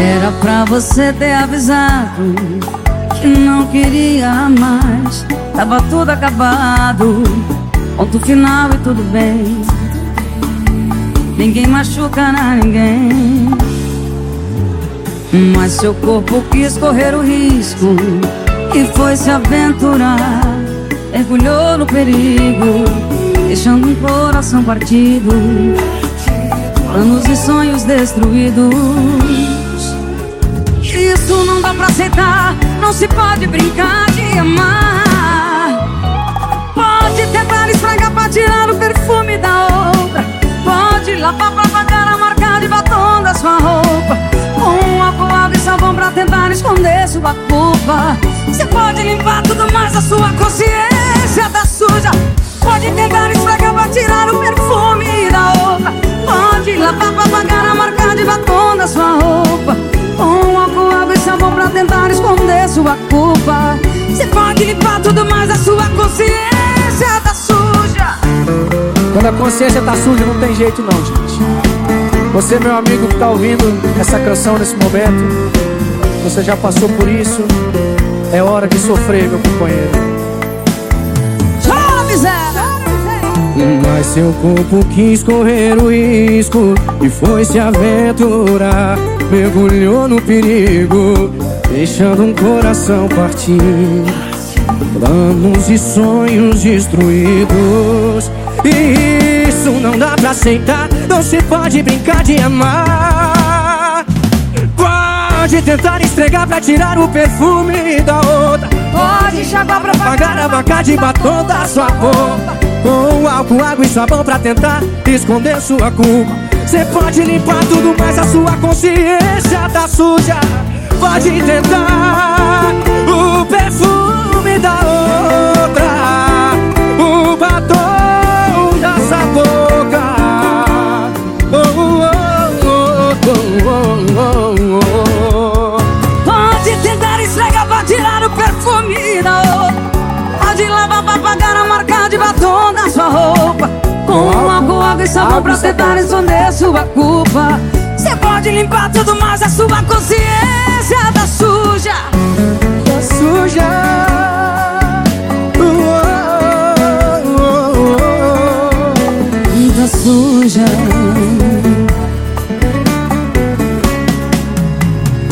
Era pra você ter avisado que não queria mais. Tava tudo acabado, ponto final e tudo bem. Ninguém machuca na ninguém. Mas seu corpo quis correr o risco e foi se aventurar. Mergulhou no perigo, deixando um coração partido, planos e sonhos destruídos. Isso não dá pra aceitar, não se pode brincar de amar. Pode tentar esfregar pra tirar o perfume da outra. Pode lavar pra pagar a marca de batom da sua roupa. Com água e sabão pra tentar esconder sua culpa. Você pode limpar tudo mais a sua consciência tá suja. Limpar tudo mais a sua consciência tá suja. Quando a consciência tá suja, não tem jeito não, gente. Você, meu amigo que tá ouvindo essa canção nesse momento, você já passou por isso. É hora de sofrer, meu companheiro. Chora, miséria! Mas seu corpo quis correr o risco e foi se aventurar. Mergulhou no perigo, deixando um coração partir. Planos e sonhos destruídos. E isso não dá pra aceitar. Não se pode brincar de amar. Pode tentar esfregar pra tirar o perfume da outra. Pode chamar pra Pagar a vaca de batom da sua roupa Com álcool, água e sabão pra tentar esconder sua culpa Cê pode limpar tudo, mas a sua consciência tá suja Pode tentar de batom da sua roupa. Com álcool, água e sabão pra tentar esconder sua culpa. Você pode limpar tudo, mas a sua consciência tá suja. Tá suja. Oh, oh, Tá suja.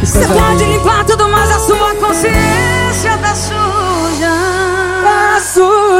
Você pode limpar tudo, mas a sua consciência tá suja. Tá suja